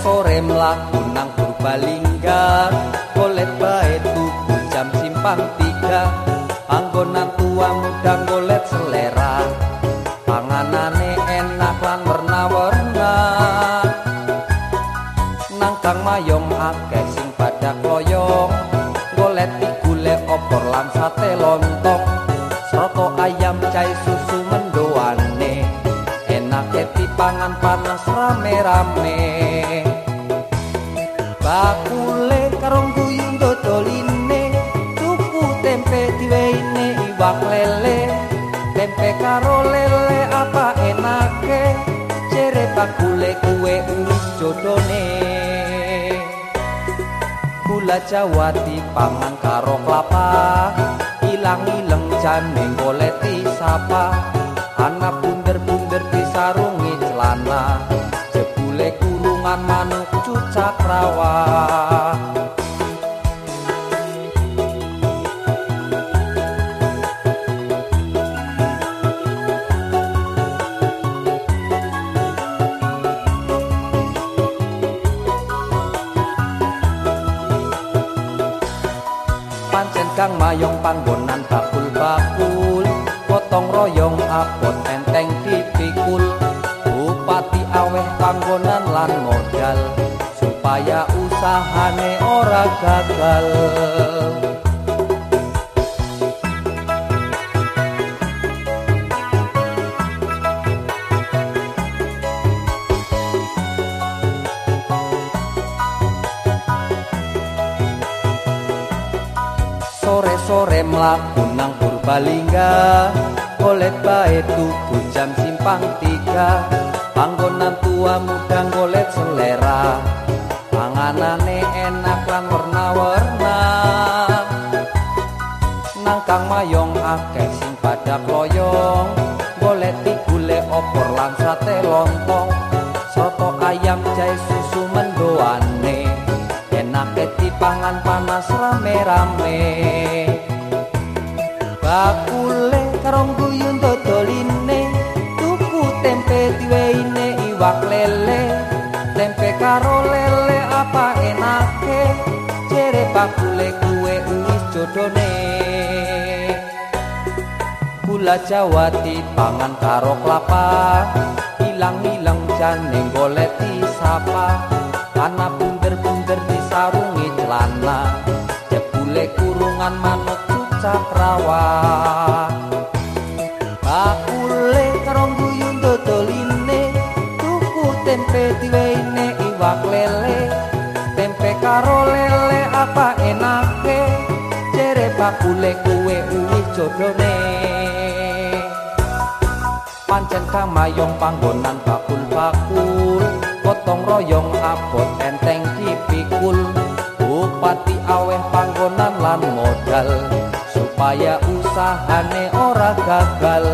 sore mlaku nang Purbalingga. Golek bae tuku jam simpang tiga. Panggonan tua muda golek selera. Panganane enak lan warna-warna nang kang mayong akeh sing pada kloyong golek digule opor lan sate lontong soto ayam cai enak dipangan panas rame-rame. Bakule karong guyung dodoline tuku tempe diweine iwak lele. Tempe karo lele apa enake? Cere bakule kue ulis jodone. Gula jawa dipangan karo kelapa ilang ileng jane goleti sapa anak disarungi celana jebule kurungan manuk cucak rawa. Kang mayong panggonan bakul-bakul potong royong apot enteng aweh panggonan lan modal supaya usahane ora gagal. Sore-sore mlaku nang Purbalingga golek bae tuku jam simpang tiga panggonan tua muda golek selera. Panganane enak lan warna-warna nang kang mayong akeh sing pada kloyong golek digule opor lan sate lontong. Soto ayam jahe susu mendoane. Enak dipangan panas rame-rame. Bakule lele apa enake? Cere bakule kue uwis jodone. Gula jawa dipangan karo kelapa ilang-ilang jane goleti sapa kana bunder-bunder disarungi celana jebule kurungan manuk cucak rawa karo lele apa enake? Cere bakule kue uwih jodone pancen kamayong panggonan bakul-bakul potong royong abot enteng dipikul. Bupati aweh panggonan lan modal supaya usahane ora gagal